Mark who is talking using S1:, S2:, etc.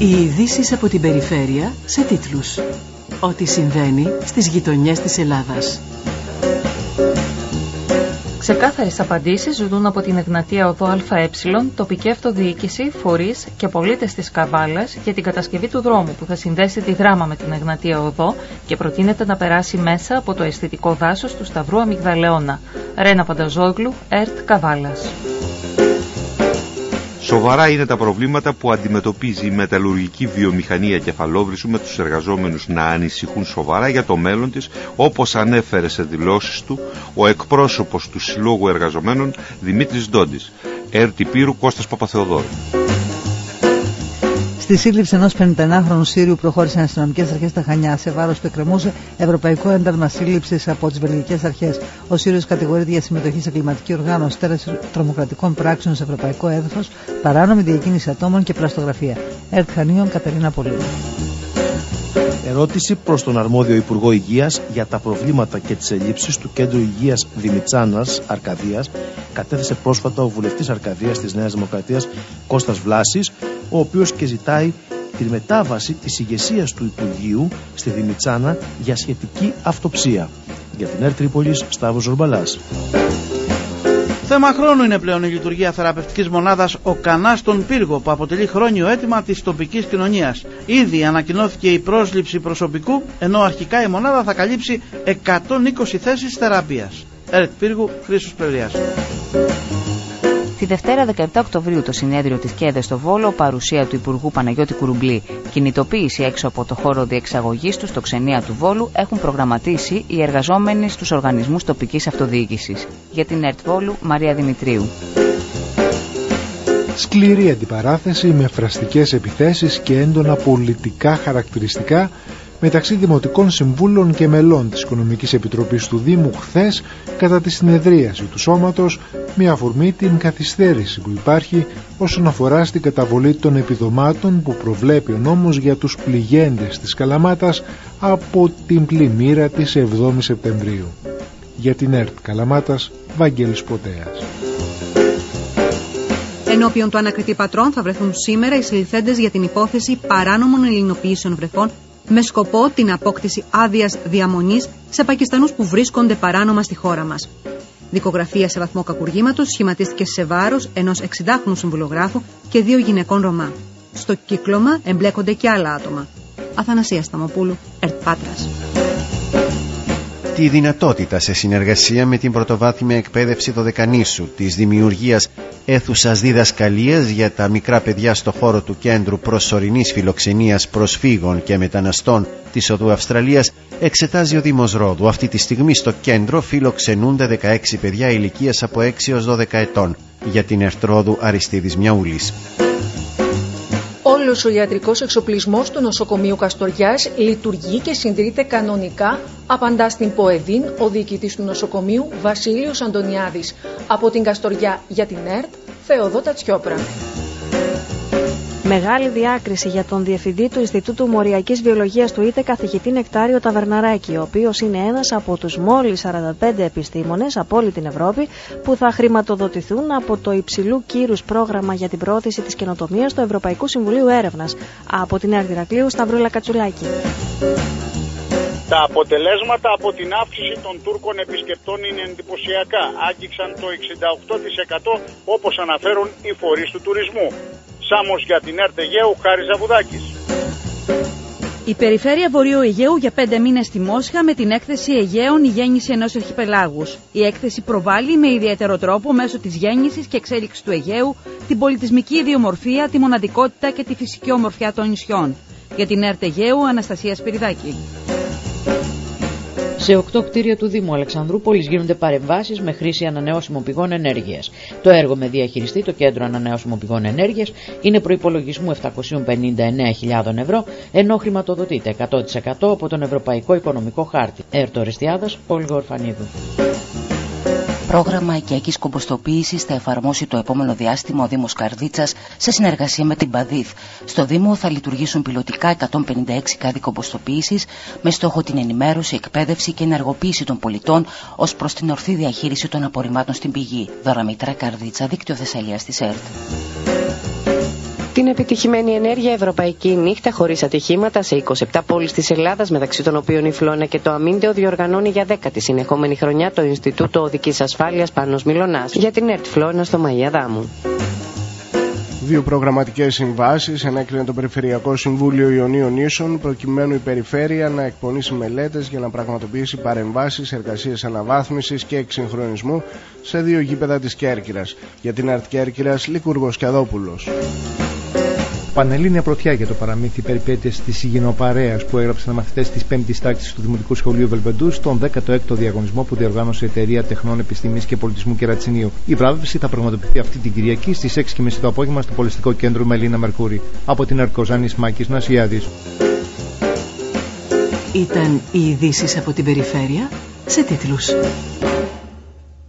S1: Οι ειδήσεις από την περιφέρεια σε τίτλους. Ό,τι συμβαίνει στις γειτονιές της Ελλάδας.
S2: Ξεκάθαρε απαντήσεις ζητούν από την Εγνατία Οδό ΑΕ, τοπική αυτοδιοίκηση, φορείς και πολίτες της Καβάλας για την κατασκευή του δρόμου που θα συνδέσει τη δράμα με την Εγνατία Οδό και προτείνεται να περάσει μέσα από το αισθητικό δάσος του Σταυρού Αμυγδαλεώνα. Ρένα Πανταζόγλου, ΕΡΤ Καβάλας.
S3: Σοβαρά είναι τα προβλήματα που αντιμετωπίζει η μεταλλουργική βιομηχανία κεφαλόβρυσου με τους εργαζόμενους να ανησυχούν σοβαρά για το μέλλον της, όπως ανέφερε σε δηλώσεις του ο εκπρόσωπος του Συλλόγου Εργαζομένων Δημήτρης Ντόντης. Έρτη Πύρου Κώστας Παπαθεοδόρου.
S4: Στη σύλληψη ενός 51χρονου Σύριου προχώρησαν αστυνομικές αρχές στα Χανιά, σε βάρος του εκκρεμούσε ευρωπαϊκό ένταλμα σύλληψης από τις βελγικές αρχές. Ο Σύριος κατηγορείται για συμμετοχή σε κλιματική οργάνωση, τέραση τρομοκρατικών πράξεων σε ευρωπαϊκό έδαφος, παράνομη διακίνηση ατόμων και πλαστογραφία. Ερτ Χανίων, Κατερίνα Πολύου.
S5: Ερώτηση προς τον αρμόδιο Υπουργό Υγείας για τα προβλήματα και τις ελλείψεις του Κέντρου Υγείας Δημητσάνας Αρκαδίας κατέθεσε πρόσφατα ο βουλευτής Αρκαδίας της Νέας Δημοκρατίας Κώστας Βλάσης, ο οποίος και ζητάει τη μετάβαση της ηγεσίας του Υπουργείου στη Δημητσάνα για σχετική αυτοψία. Για την ΕΡ Τρίπολης, Σταύρος Ζορμπαλάς.
S6: Θέμα χρόνου είναι πλέον η λειτουργία θεραπευτικής μονάδας Ο Κανάς στον Πύργο, που αποτελεί χρόνιο αίτημα της τοπικής κοινωνίας. Ήδη ανακοινώθηκε η πρόσληψη προσωπικού, ενώ αρχικά η μονάδα θα καλύψει 120 θέσεις θεραπείας. Ερτ Πύργου, Χρήσος Πλευριά.
S2: Τη Δευτέρα 17 Οκτωβρίου το συνέδριο της ΚΕΔΕ στο Βόλο, παρουσία του Υπουργού Παναγιώτη Κουρουμπλή, κινητοποίηση έξω από το χώρο διεξαγωγής τους στο ξενία του Βόλου έχουν προγραμματίσει οι εργαζόμενοι στους οργανισμούς τοπικής αυτοδιοίκησης. Για την ΕΡΤ Βόλου, Μαρία Δημητρίου.
S7: Σκληρή αντιπαράθεση με φραστικές επιθέσεις και έντονα πολιτικά χαρακτηριστικά μεταξύ Δημοτικών Συμβούλων και μελών της Οικονομικής Επιτροπής του Δήμου χθες κατά τη συνεδρίαση του Σώματος με αφορμή την καθυστέρηση που υπάρχει όσον αφορά στην καταβολή των επιδομάτων που προβλέπει ο νόμος για τους πληγέντες της Καλαμάτας από την πλημμύρα της 7 Σεπτεμβρίου. Για την ΕΡΤ Καλαμάτας, Βαγγέλης Ποτέας.
S8: Ενώπιον του ανακριτή πατρών θα βρεθούν σήμερα οι συλληθέντες για την υπόθεση παράνομων ελληνοποιήσεων βρεφών με σκοπό την απόκτηση άδειας διαμονής σε Πακιστανούς που βρίσκονται παράνομα στη χώρα μας. Δικογραφία σε βαθμό κακουργήματος σχηματίστηκε σε βάρος ενός 60χρονου συμβουλογράφου και δύο γυναικών Ρωμά. Στο κύκλωμα εμπλέκονται και άλλα άτομα. Αθανασίας Σταμοπούλου, Ερτπάτρας
S9: τη δυνατότητα σε συνεργασία με την πρωτοβάθμια εκπαίδευση δωδεκανήσου της δημιουργίας αίθουσας διδασκαλίας για τα μικρά παιδιά στο χώρο του κέντρου προσωρινής φιλοξενίας προσφύγων και μεταναστών της Οδού Αυστραλίας εξετάζει ο Δήμος Ρόδου. Αυτή τη στιγμή στο κέντρο φιλοξενούνται 16 παιδιά ηλικίας από 6 έως 12 ετών για την Ερτρόδου Αριστίδης Μιαούλης.
S10: Όλος ο ιατρικός εξοπλισμός του νοσοκομείου Καστοριάς λειτουργεί και συντηρείται κανονικά, απαντά στην ΠΟΕΔΗΝ ο διοικητής του νοσοκομείου Βασίλειος Αντωνιάδης. Από την Καστοριά για την ΕΡΤ, Θεοδότα Τσιόπρα.
S11: Μεγάλη διάκριση για τον διευθυντή του Ινστιτούτου Μοριακής Βιολογίας του ΙΤΕ, καθηγητή Νεκτάριο Ταβερναράκη, ο οποίος είναι ένας από τους μόλις 45 επιστήμονες από όλη την Ευρώπη που θα χρηματοδοτηθούν από το υψηλού κύρους πρόγραμμα για την πρόθεση της καινοτομίας του Ευρωπαϊκού Συμβουλίου Έρευνας. Από την Ερδηρακλείου Σταυρούλα Κατσουλάκη.
S12: Τα αποτελέσματα από την αύξηση των Τούρκων επισκεπτών είναι εντυπωσιακά. Άγγιξαν το 68% όπως αναφέρουν οι φορείς του τουρισμού. Σάμος για την ΕΡΤ Αιγαίου, Χάρης Ζαβουδάκης.
S8: Η Περιφέρεια Βορείου Αιγαίου για πέντε μήνες στη Μόσχα με την έκθεση Αιγαίων η γέννηση ενός αρχιπελάγους. Η έκθεση προβάλλει με ιδιαίτερο τρόπο μέσω της γέννησης και εξέλιξης του Αιγαίου την πολιτισμική ιδιομορφία, τη μοναδικότητα και τη φυσική ομορφιά των νησιών. Για την ΕΡΤ Αιγαίου, Αναστασία Σπυριδάκη.
S13: Σε οκτώ κτίρια του Δήμου Αλεξανδρούπολης γίνονται παρεμβάσεις με χρήση ανανεώσιμων πηγών ενέργειας. Το έργο με διαχειριστή το Κέντρο Ανανεώσιμων Πηγών Ενέργειας είναι προπολογισμού 759.000 ευρώ, ενώ χρηματοδοτείται 100% από τον Ευρωπαϊκό Οικονομικό Χάρτη. Έρτο Ρεστιάδα, Όλγο Ορφανίδου
S14: πρόγραμμα οικιακής κομποστοποίησης θα εφαρμόσει το επόμενο διάστημα ο Δήμος Καρδίτσας σε συνεργασία με την ΠΑΔΙΘ. Στο Δήμο θα λειτουργήσουν πιλωτικά 156 κάδοι κομποστοποίησης με στόχο την ενημέρωση, εκπαίδευση και ενεργοποίηση των πολιτών ως προς την ορθή διαχείριση των απορριμμάτων στην πηγή. Δωραμήτρα Καρδίτσα, δίκτυο Θεσσαλίας της ΕΡΤ.
S15: Την επιτυχημένη ενέργεια Ευρωπαϊκή Νύχτα χωρίς ατυχήματα σε 27 πόλεις της Ελλάδας, μεταξύ των οποίων η Φλόνα και το Αμίντεο διοργανώνει για δέκατη συνεχόμενη χρονιά το Ινστιτούτο Οδικής Ασφάλειας Πάνος Μιλονά για την ΕΡΤ Φλόνα στο Μαϊαδάμου.
S16: Δύο προγραμματικές συμβάσεις ενέκρινε το Περιφερειακό Συμβούλιο Ιωνίων Νήσων προκειμένου η Περιφέρεια να εκπονήσει μελέτες για να πραγματοποιήσει παρεμβάσεις, εργασίες αναβάθμισης και εξυγχρονισμού σε δύο γήπεδα της Κέρκυρας. Για την ΑΡΤ Κέρκυρας, Λίκουργο Κιαδόπουλος.
S17: Πανελλήνια πρωτιά για το παραμύθι περιπέτειες της υγιεινοπαρέας που έγραψαν μαθητές της 5η τάξης του Δημοτικού Σχολείου Βελβεντούς στον 16ο διαγωνισμό που διοργάνωσε η Εταιρεία Τεχνών Επιστήμης και Πολιτισμού Κερατσινίου. Η βράβευση θα πραγματοποιηθεί αυτή την Κυριακή στις 6.30 το απόγευμα στο Πολιστικό Κέντρο Μελίνα Μερκούρη. Από την Αρκοζάνη Μάκης Νασιάδης.
S1: Ήταν οι ειδήσεις από την περιφέρεια σε τίτλους.